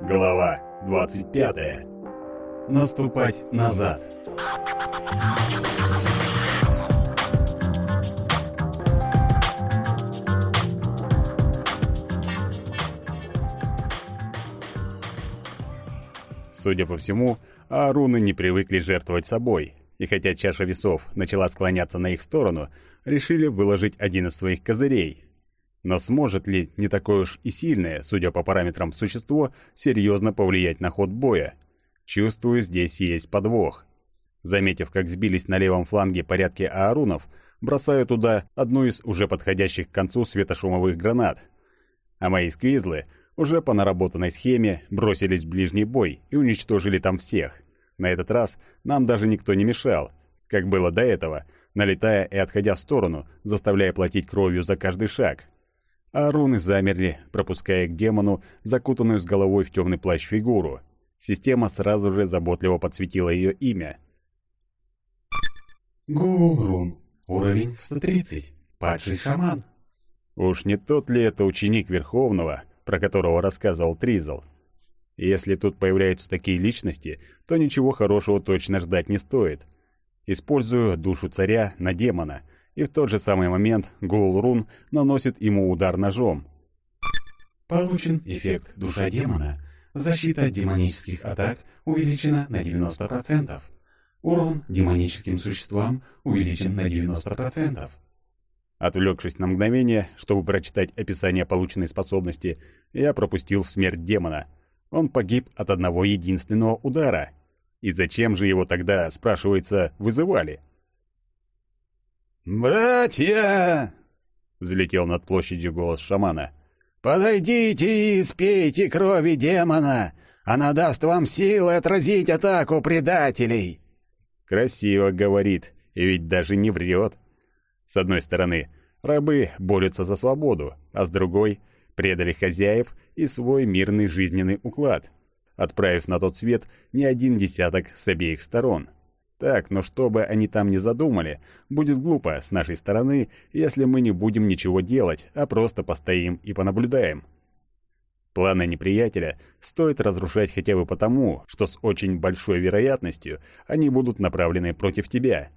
Глава 25. Наступать назад. Судя по всему, аруны не привыкли жертвовать собой, и хотя чаша весов начала склоняться на их сторону, решили выложить один из своих козырей. Но сможет ли не такое уж и сильное, судя по параметрам существо, серьезно повлиять на ход боя? Чувствую, здесь есть подвох. Заметив, как сбились на левом фланге порядки аарунов, бросаю туда одну из уже подходящих к концу светошумовых гранат. А мои сквизлы уже по наработанной схеме бросились в ближний бой и уничтожили там всех. На этот раз нам даже никто не мешал, как было до этого, налетая и отходя в сторону, заставляя платить кровью за каждый шаг. А руны замерли, пропуская к демону закутанную с головой в темный плащ фигуру. Система сразу же заботливо подсветила ее имя. Гулрун. Уровень 130. Падший шаман. Уж не тот ли это ученик Верховного, про которого рассказывал Тризл? Если тут появляются такие личности, то ничего хорошего точно ждать не стоит. Использую душу царя на демона, и в тот же самый момент Гулрун наносит ему удар ножом. Получен эффект душа демона. Защита демонических атак увеличена на 90%. Урон демоническим существам увеличен на 90%. Отвлекшись на мгновение, чтобы прочитать описание полученной способности, я пропустил смерть демона. Он погиб от одного единственного удара. И зачем же его тогда, спрашивается, вызывали? «Братья!» — взлетел над площадью голос шамана. «Подойдите и спейте крови демона! Она даст вам силы отразить атаку предателей!» Красиво говорит, и ведь даже не врет. С одной стороны, рабы борются за свободу, а с другой — предали хозяев и свой мирный жизненный уклад, отправив на тот свет не один десяток с обеих сторон. Так, но что бы они там ни задумали, будет глупо с нашей стороны, если мы не будем ничего делать, а просто постоим и понаблюдаем. Планы неприятеля стоит разрушать хотя бы потому, что с очень большой вероятностью они будут направлены против тебя.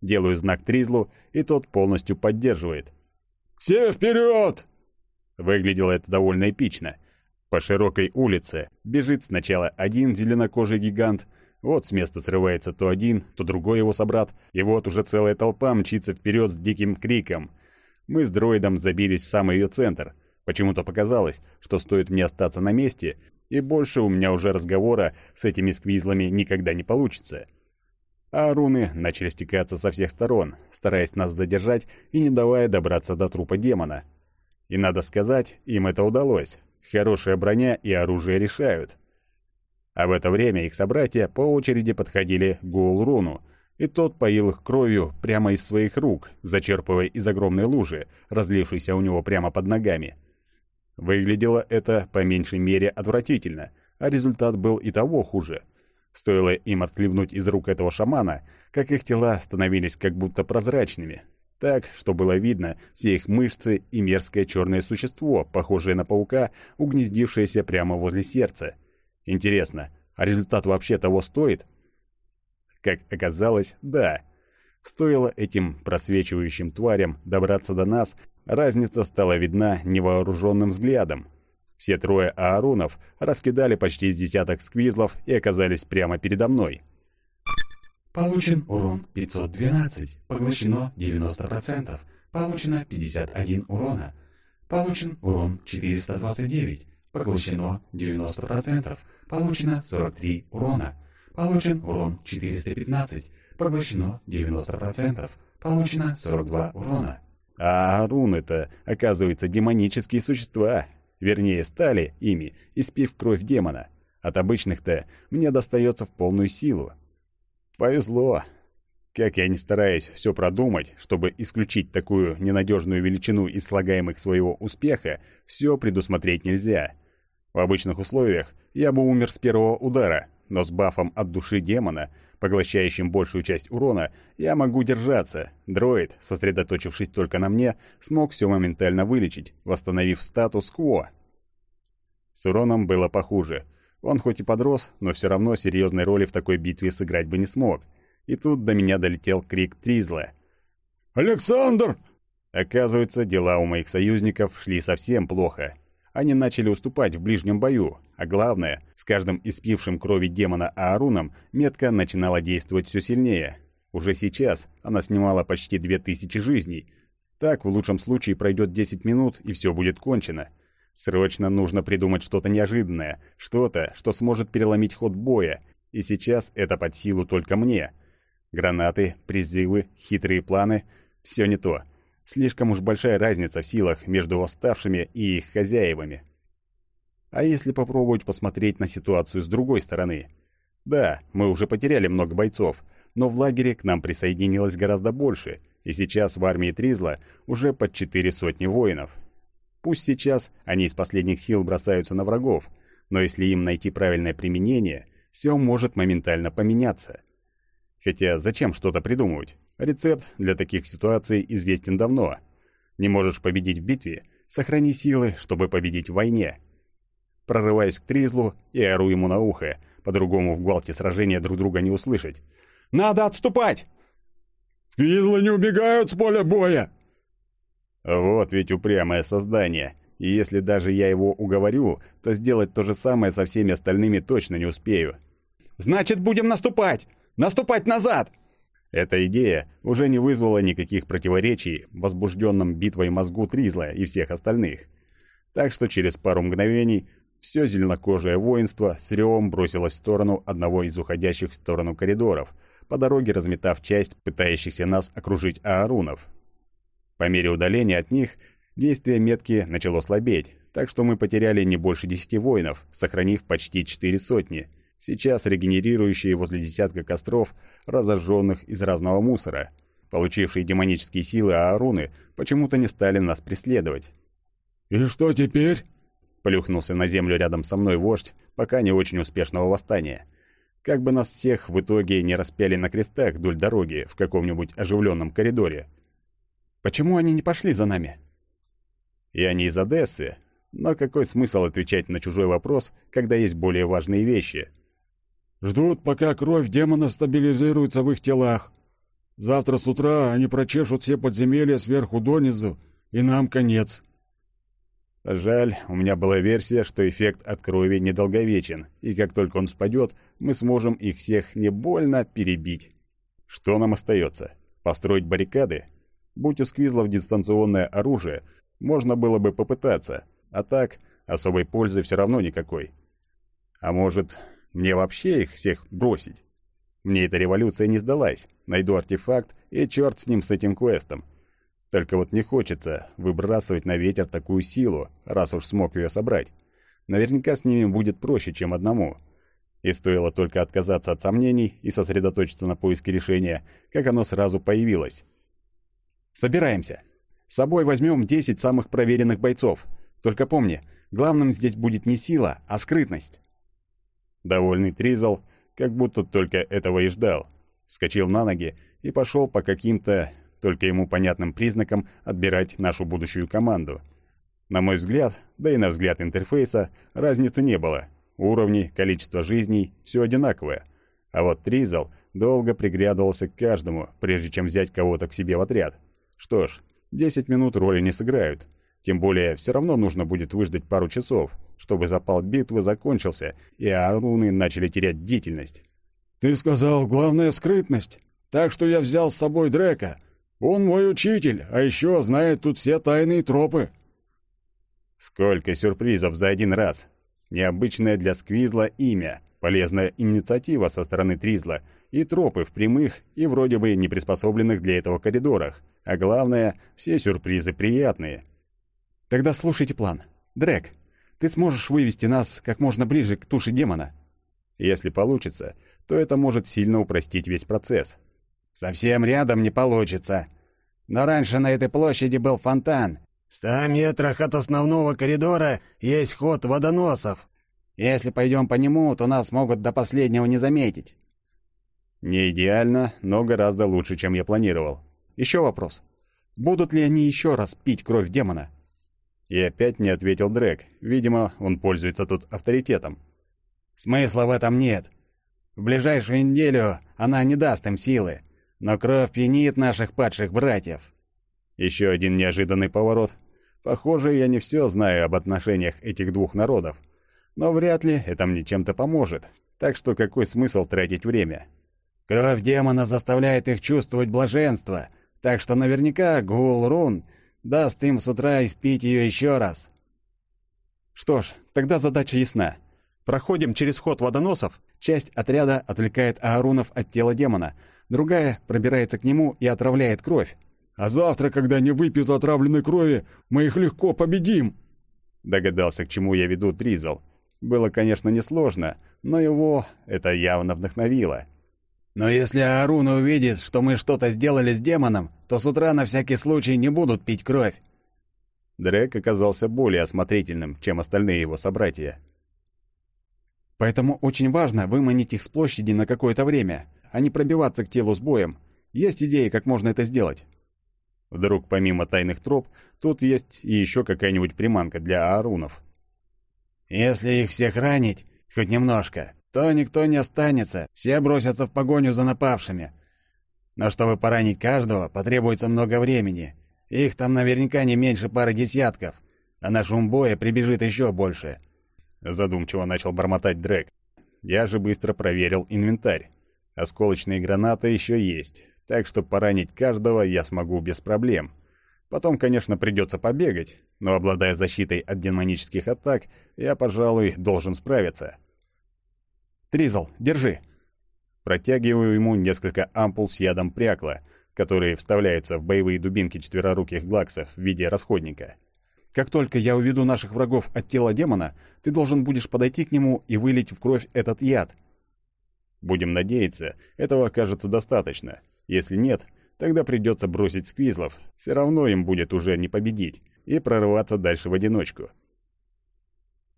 Делаю знак Тризлу, и тот полностью поддерживает. «Все вперед!» Выглядело это довольно эпично. По широкой улице бежит сначала один зеленокожий гигант, вот с места срывается то один, то другой его собрат, и вот уже целая толпа мчится вперед с диким криком. Мы с дроидом забились в самый ее центр. Почему-то показалось, что стоит мне остаться на месте, и больше у меня уже разговора с этими сквизлами никогда не получится а руны начали стекаться со всех сторон, стараясь нас задержать и не давая добраться до трупа демона. И надо сказать, им это удалось. Хорошая броня и оружие решают. А в это время их собратья по очереди подходили к Гулруну, и тот поил их кровью прямо из своих рук, зачерпывая из огромной лужи, разлившейся у него прямо под ногами. Выглядело это по меньшей мере отвратительно, а результат был и того хуже — Стоило им отхлебнуть из рук этого шамана, как их тела становились как будто прозрачными. Так, что было видно все их мышцы и мерзкое черное существо, похожее на паука, угнездившееся прямо возле сердца. Интересно, а результат вообще того стоит? Как оказалось, да. Стоило этим просвечивающим тварям добраться до нас, разница стала видна невооруженным взглядом. Все трое аарунов раскидали почти с десяток сквизлов и оказались прямо передо мной. Получен урон 512, поглощено 90%, получено 51 урона. Получен урон 429, поглощено 90%, получено 43 урона. Получен урон 415, поглощено 90%, получено 42 урона. А Аарун-это, оказывается, демонические существа, Вернее, стали ими, испив кровь демона. От обычных-то мне достается в полную силу. Повезло. Как я не стараюсь все продумать, чтобы исключить такую ненадежную величину из слагаемых своего успеха, все предусмотреть нельзя. В обычных условиях я бы умер с первого удара, но с бафом от души демона, поглощающим большую часть урона, я могу держаться. Дроид, сосредоточившись только на мне, смог все моментально вылечить, восстановив статус-кво. С уроном было похуже. Он хоть и подрос, но все равно серьезной роли в такой битве сыграть бы не смог. И тут до меня долетел крик Тризла. «Александр!» Оказывается, дела у моих союзников шли совсем плохо. Они начали уступать в ближнем бою, а главное, с каждым испившим крови демона Ааруном метка начинала действовать все сильнее. Уже сейчас она снимала почти две тысячи жизней. Так, в лучшем случае, пройдет 10 минут, и все будет кончено. Срочно нужно придумать что-то неожиданное, что-то, что сможет переломить ход боя, и сейчас это под силу только мне. Гранаты, призывы, хитрые планы — все не то. Слишком уж большая разница в силах между восставшими и их хозяевами. А если попробовать посмотреть на ситуацию с другой стороны? Да, мы уже потеряли много бойцов — но в лагере к нам присоединилось гораздо больше, и сейчас в армии Тризла уже под четыре сотни воинов. Пусть сейчас они из последних сил бросаются на врагов, но если им найти правильное применение, все может моментально поменяться. Хотя зачем что-то придумывать? Рецепт для таких ситуаций известен давно. Не можешь победить в битве – сохрани силы, чтобы победить в войне. Прорываюсь к Тризлу и ору ему на ухо, по-другому в гвалте сражения друг друга не услышать – надо отступать!» «Сквизлы не убегают с поля боя!» Вот ведь упрямое создание. И если даже я его уговорю, то сделать то же самое со всеми остальными точно не успею. «Значит, будем наступать! Наступать назад!» Эта идея уже не вызвала никаких противоречий в возбужденном битвой мозгу Тризла и всех остальных. Так что через пару мгновений все зеленокожее воинство с ревом бросилось в сторону одного из уходящих в сторону коридоров – по дороге разметав часть пытающихся нас окружить аарунов. По мере удаления от них действие метки начало слабеть, так что мы потеряли не больше десяти воинов, сохранив почти четыре сотни, сейчас регенерирующие возле десятка костров, разожженных из разного мусора. Получившие демонические силы ааруны почему-то не стали нас преследовать. «И что теперь?» — плюхнулся на землю рядом со мной вождь, пока не очень успешного восстания — как бы нас всех в итоге не распяли на крестах вдоль дороги в каком-нибудь оживленном коридоре. Почему они не пошли за нами? И они из Одессы. Но какой смысл отвечать на чужой вопрос, когда есть более важные вещи? Ждут, пока кровь демона стабилизируется в их телах. Завтра с утра они прочешут все подземелья сверху донизу, и нам конец. Жаль, у меня была версия, что эффект от крови недолговечен, и как только он спадет, мы сможем их всех не больно перебить. Что нам остается? Построить баррикады? Будь у сквизлов дистанционное оружие, можно было бы попытаться, а так особой пользы все равно никакой. А может, мне вообще их всех бросить? Мне эта революция не сдалась. Найду артефакт, и черт с ним, с этим квестом. Только вот не хочется выбрасывать на ветер такую силу, раз уж смог ее собрать. Наверняка с ними будет проще, чем одному. И стоило только отказаться от сомнений и сосредоточиться на поиске решения, как оно сразу появилось. «Собираемся. С собой возьмем 10 самых проверенных бойцов. Только помни, главным здесь будет не сила, а скрытность». Довольный Тризл, как будто только этого и ждал, вскочил на ноги и пошел по каким-то только ему понятным признаком отбирать нашу будущую команду. На мой взгляд, да и на взгляд интерфейса, разницы не было. Уровни, количество жизней – все одинаковое. А вот Тризл долго приглядывался к каждому, прежде чем взять кого-то к себе в отряд. Что ж, 10 минут роли не сыграют. Тем более, все равно нужно будет выждать пару часов, чтобы запал битвы закончился, и аруны начали терять бдительность. «Ты сказал, главная скрытность. Так что я взял с собой Дрека. Он мой учитель, а еще знает тут все тайные тропы». Сколько сюрпризов за один раз. Необычное для Сквизла имя, полезная инициатива со стороны Тризла и тропы в прямых и вроде бы не приспособленных для этого коридорах. А главное, все сюрпризы приятные. Тогда слушайте план. Дрэк, ты сможешь вывести нас как можно ближе к туше демона? Если получится, то это может сильно упростить весь процесс. Совсем рядом не получится. Но раньше на этой площади был фонтан. В ста метрах от основного коридора есть ход водоносов. Если пойдем по нему, то нас могут до последнего не заметить. Не идеально, но гораздо лучше, чем я планировал. Еще вопрос. Будут ли они еще раз пить кровь демона? И опять не ответил Дрэк. Видимо, он пользуется тут авторитетом. «Смысла в этом нет. В ближайшую неделю она не даст им силы, но кровь пьянит наших падших братьев». Еще один неожиданный поворот. Похоже, я не все знаю об отношениях этих двух народов. Но вряд ли это мне чем-то поможет. Так что какой смысл тратить время? Кровь демона заставляет их чувствовать блаженство, так что наверняка Гул-Рун даст им с утра испить ее еще раз. Что ж, тогда задача ясна. Проходим через ход водоносов, часть отряда отвлекает Аарунов от тела демона, другая пробирается к нему и отравляет кровь. «А завтра, когда они выпьют отравленной крови, мы их легко победим!» Догадался, к чему я веду Тризл. Было, конечно, несложно, но его это явно вдохновило. Но если Аарун увидит, что мы что-то сделали с демоном, то с утра на всякий случай не будут пить кровь. Дрек оказался более осмотрительным, чем остальные его собратья. Поэтому очень важно выманить их с площади на какое-то время, а не пробиваться к телу с боем. Есть идеи, как можно это сделать? Вдруг помимо тайных троп, тут есть и еще какая-нибудь приманка для аарунов. Если их всех ранить, хоть немножко, то никто не останется, все бросятся в погоню за напавшими. Но чтобы поранить каждого, потребуется много времени. Их там наверняка не меньше пары десятков, а на шум боя прибежит еще больше. Задумчиво начал бормотать Дрэк. Я же быстро проверил инвентарь. Осколочные гранаты еще есть, так что поранить каждого я смогу без проблем. Потом, конечно, придется побегать, но обладая защитой от демонических атак, я, пожалуй, должен справиться. Тризл, держи!» Протягиваю ему несколько ампул с ядом прякла, которые вставляются в боевые дубинки четвероруких глаксов в виде расходника. Как только я уведу наших врагов от тела демона, ты должен будешь подойти к нему и вылить в кровь этот яд. Будем надеяться, этого окажется достаточно. Если нет, тогда придется бросить сквизлов, все равно им будет уже не победить, и прорываться дальше в одиночку.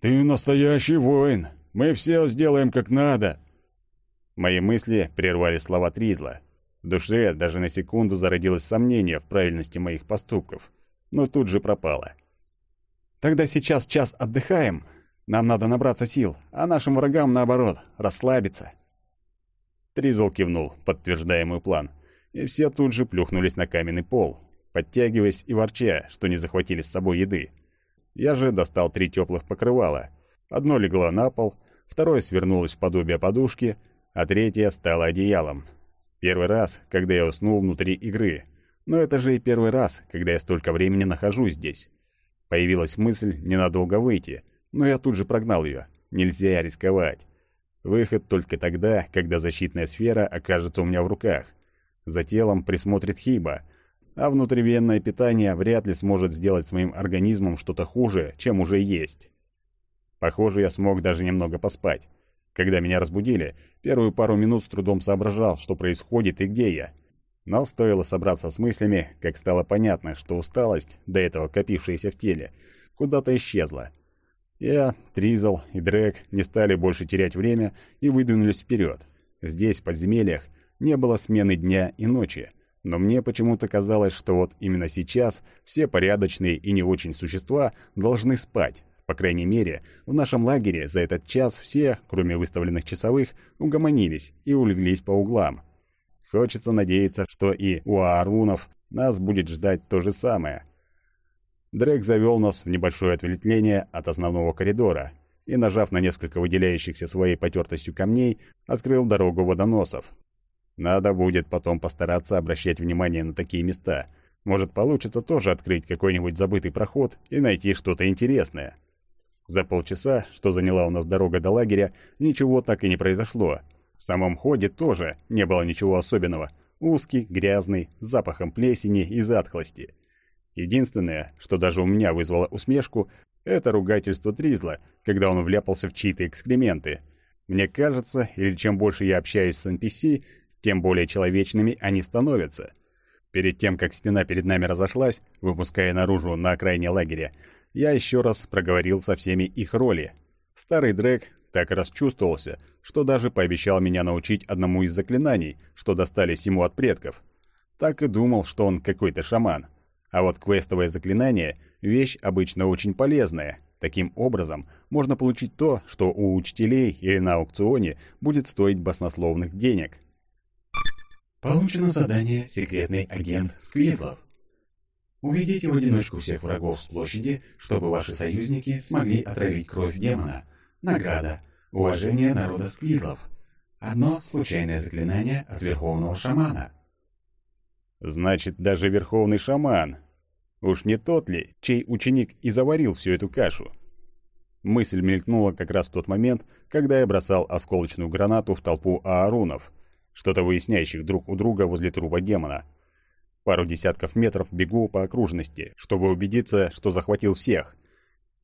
«Ты настоящий воин!» Мы все сделаем как надо!» Мои мысли прервали слова Тризла. В душе даже на секунду зародилось сомнение в правильности моих поступков, но тут же пропало. «Тогда сейчас час отдыхаем. Нам надо набраться сил, а нашим врагам, наоборот, расслабиться». Тризл кивнул, подтверждая мой план, и все тут же плюхнулись на каменный пол, подтягиваясь и ворча, что не захватили с собой еды. Я же достал три теплых покрывала. Одно легло на пол, второе свернулось в подобие подушки, а третье стало одеялом. Первый раз, когда я уснул внутри игры. Но это же и первый раз, когда я столько времени нахожусь здесь. Появилась мысль ненадолго выйти, но я тут же прогнал ее. Нельзя рисковать. Выход только тогда, когда защитная сфера окажется у меня в руках. За телом присмотрит Хиба, а внутривенное питание вряд ли сможет сделать с моим организмом что-то хуже, чем уже есть. Похоже, я смог даже немного поспать. Когда меня разбудили, первую пару минут с трудом соображал, что происходит и где я. Но стоило собраться с мыслями, как стало понятно, что усталость, до этого копившаяся в теле, куда-то исчезла. Я, Тризл и Дрэк не стали больше терять время и выдвинулись вперед. Здесь, в подземельях, не было смены дня и ночи, но мне почему-то казалось, что вот именно сейчас все порядочные и не очень существа должны спать, по крайней мере, в нашем лагере за этот час все, кроме выставленных часовых, угомонились и улеглись по углам. Хочется надеяться, что и у Аарунов нас будет ждать то же самое. Дрейк завел нас в небольшое ответвление от основного коридора и, нажав на несколько выделяющихся своей потертостью камней, открыл дорогу водоносов. Надо будет потом постараться обращать внимание на такие места. Может, получится тоже открыть какой-нибудь забытый проход и найти что-то интересное. За полчаса, что заняла у нас дорога до лагеря, ничего так и не произошло. В самом ходе тоже не было ничего особенного. Узкий, грязный, с запахом плесени и затхлости. Единственное, что даже у меня вызвало усмешку, это ругательство Тризла, когда он вляпался в чьи-то экскременты. Мне кажется, или чем больше я общаюсь с NPC, тем более человечными они становятся. Перед тем, как стена перед нами разошлась, выпуская наружу на окраине лагеря, я еще раз проговорил со всеми их роли. Старый Дрэк так расчувствовался, что даже пообещал меня научить одному из заклинаний, что достались ему от предков. Так и думал, что он какой-то шаман. А вот квестовое заклинание – вещь обычно очень полезная. Таким образом, можно получить то, что у учителей или на аукционе будет стоить баснословных денег. Получено задание «Секретный агент Сквизлов». Уведите в одиночку всех врагов с площади, чтобы ваши союзники смогли отравить кровь демона. Награда. Уважение народа Сквизлов. Одно случайное заклинание от Верховного Шамана. Значит, даже Верховный Шаман. Уж не тот ли, чей ученик и заварил всю эту кашу? Мысль мелькнула как раз в тот момент, когда я бросал осколочную гранату в толпу аарунов, что-то выясняющих друг у друга возле трупа демона — Пару десятков метров бегу по окружности, чтобы убедиться, что захватил всех.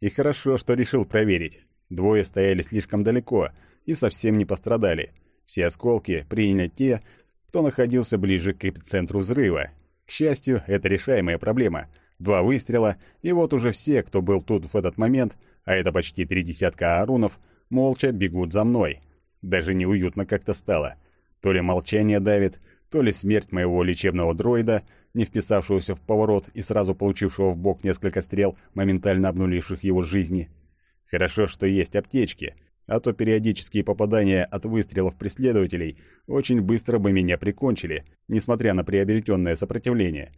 И хорошо, что решил проверить. Двое стояли слишком далеко и совсем не пострадали. Все осколки приняли те, кто находился ближе к эпицентру взрыва. К счастью, это решаемая проблема. Два выстрела, и вот уже все, кто был тут в этот момент, а это почти три десятка арунов, молча бегут за мной. Даже неуютно как-то стало. То ли молчание давит, то ли смерть моего лечебного дроида, не вписавшегося в поворот и сразу получившего в бок несколько стрел, моментально обнуливших его жизни. Хорошо, что есть аптечки, а то периодические попадания от выстрелов преследователей очень быстро бы меня прикончили, несмотря на приобретенное сопротивление.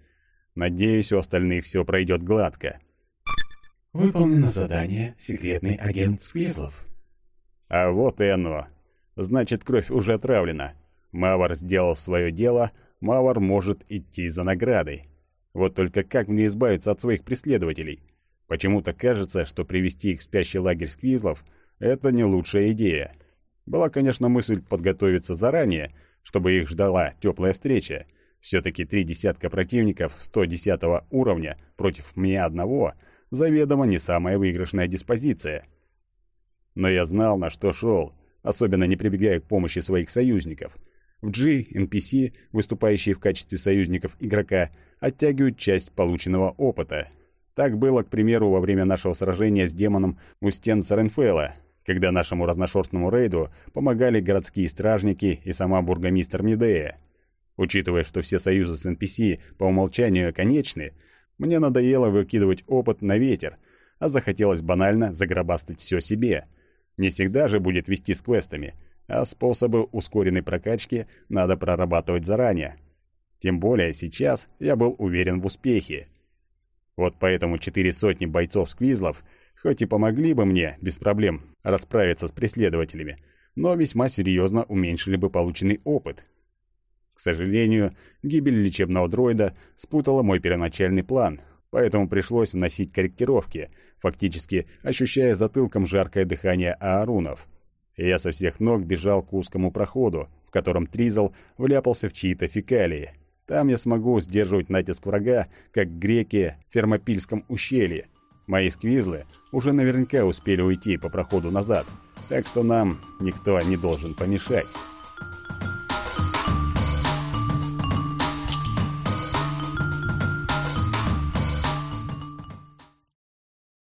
Надеюсь, у остальных все пройдет гладко. Выполнено задание «Секретный агент Сквизлов». А вот и оно. Значит, кровь уже отравлена. Мавар сделал свое дело, Мавар может идти за наградой. Вот только как мне избавиться от своих преследователей? Почему-то кажется, что привести их в спящий лагерь сквизлов — это не лучшая идея. Была, конечно, мысль подготовиться заранее, чтобы их ждала теплая встреча. Все-таки три десятка противников 110 уровня против меня одного — заведомо не самая выигрышная диспозиция. Но я знал, на что шел, особенно не прибегая к помощи своих союзников — в G NPC, выступающие в качестве союзников игрока, оттягивают часть полученного опыта. Так было, к примеру, во время нашего сражения с демоном у стен Саренфелла, когда нашему разношерстному рейду помогали городские стражники и сама бургомистр Медея. Учитывая, что все союзы с NPC по умолчанию конечны, мне надоело выкидывать опыт на ветер, а захотелось банально загробастать все себе. Не всегда же будет вести с квестами — а способы ускоренной прокачки надо прорабатывать заранее. Тем более сейчас я был уверен в успехе. Вот поэтому четыре сотни бойцов-сквизлов хоть и помогли бы мне без проблем расправиться с преследователями, но весьма серьезно уменьшили бы полученный опыт. К сожалению, гибель лечебного дроида спутала мой первоначальный план, поэтому пришлось вносить корректировки, фактически ощущая затылком жаркое дыхание аарунов – и я со всех ног бежал к узкому проходу, в котором Тризл вляпался в чьи-то фекалии. Там я смогу сдерживать натиск врага, как греки в Фермопильском ущелье. Мои сквизлы уже наверняка успели уйти по проходу назад, так что нам никто не должен помешать».